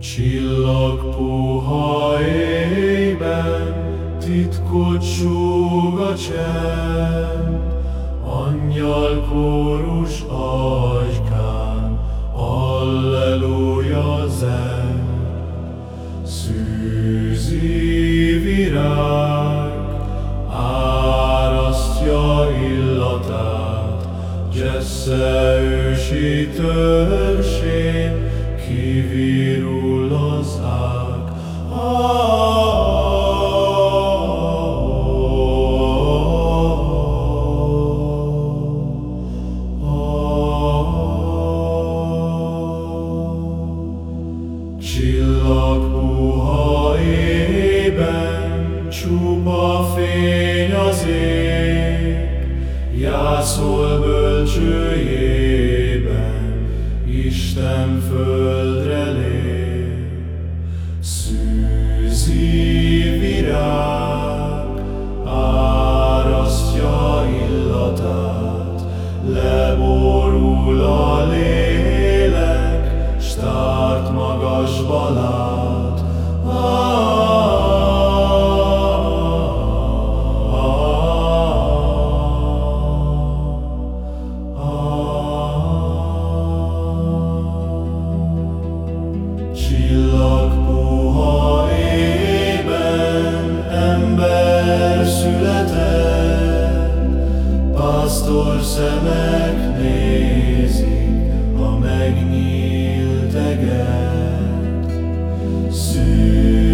Csillag puha titkot súg a csend, Angyal kórus ajkán, Jesse ősi törzsén, kivirul az ág. Jászol bölcsőjében, Isten földre lép. Szűzi szemek nézik a megnyílt eget. Szűzi